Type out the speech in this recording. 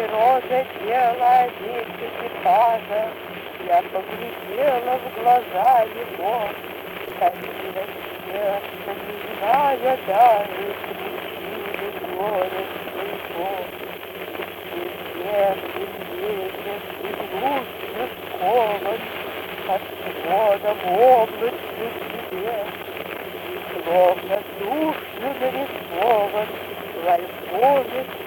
роза пела весь экипажа. Я поглядела в глаза его, Томилось сердце, не зная даже причины горя своего. И сердце ветер, и лучше скован, От свода в области себе, И словно душно нарисован В альбоме